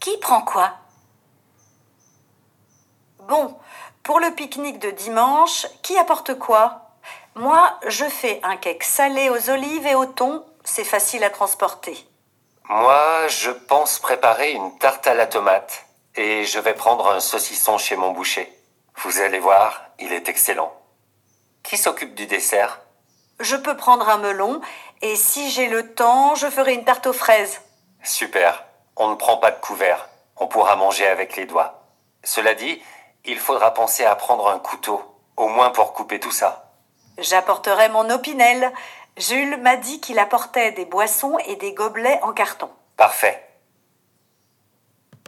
Qui prend quoi? Bon, pour le pique-nique de dimanche, qui apporte quoi? Moi, je fais un cake salé aux olives et au thon, c'est facile à transporter. Moi, je pense préparer une tarte à la tomate et je vais prendre un saucisson chez mon boucher. Vous allez voir, il est excellent. Qui s'occupe du dessert? Je peux prendre un melon et si j'ai le temps, je ferai une tarte aux fraises. Super. On ne prend pas de couvert. On pourra manger avec les doigts. Cela dit, il faudra penser à prendre un couteau, au moins pour couper tout ça. J'apporterai mon opinel. Jules m'a dit qu'il apportait des boissons et des gobelets en carton. Parfait.